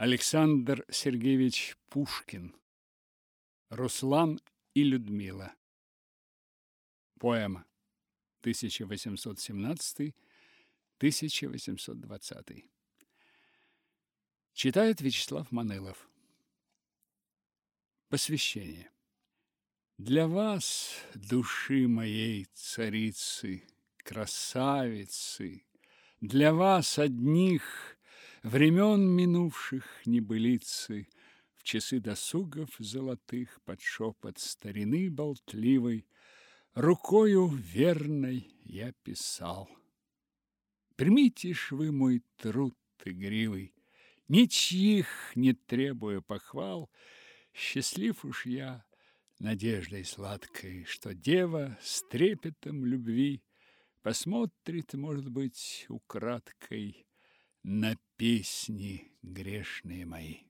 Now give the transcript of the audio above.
Александр Сергеевич Пушкин. Руслан и Людмила. Поэма. 1817-1820. Читает Вячеслав Манылов. Посвящение. Для вас, души моей царицы, красавицы, Для вас одних времен минувших небылицы, В часы досугов золотых Под шепот старины болтливой Рукою верной я писал. Примите ж вы мой труд игривый, Ничьих не требуя похвал, Счастлив уж я, надеждой сладкой, Что дева с трепетом любви Посмотрит, может быть, украдкой На песни грешные мои.